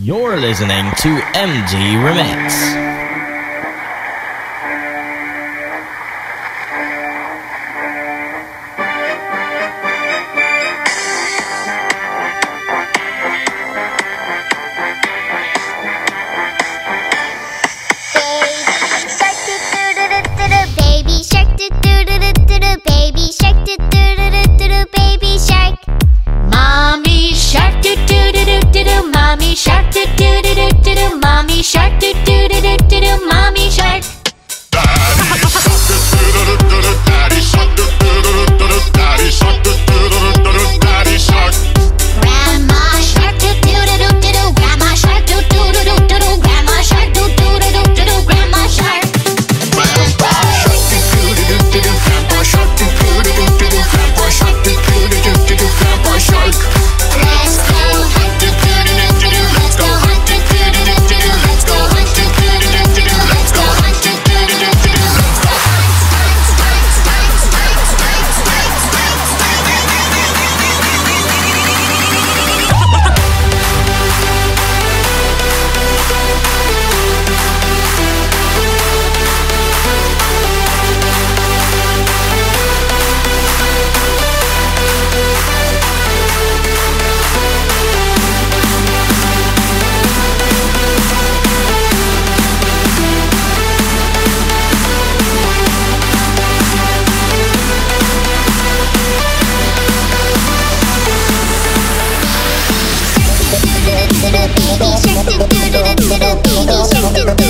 You're listening to MD Remix. Mommy shark do do do do do do. Mommy shark do do. baby shark, do do do do do baby shark, do.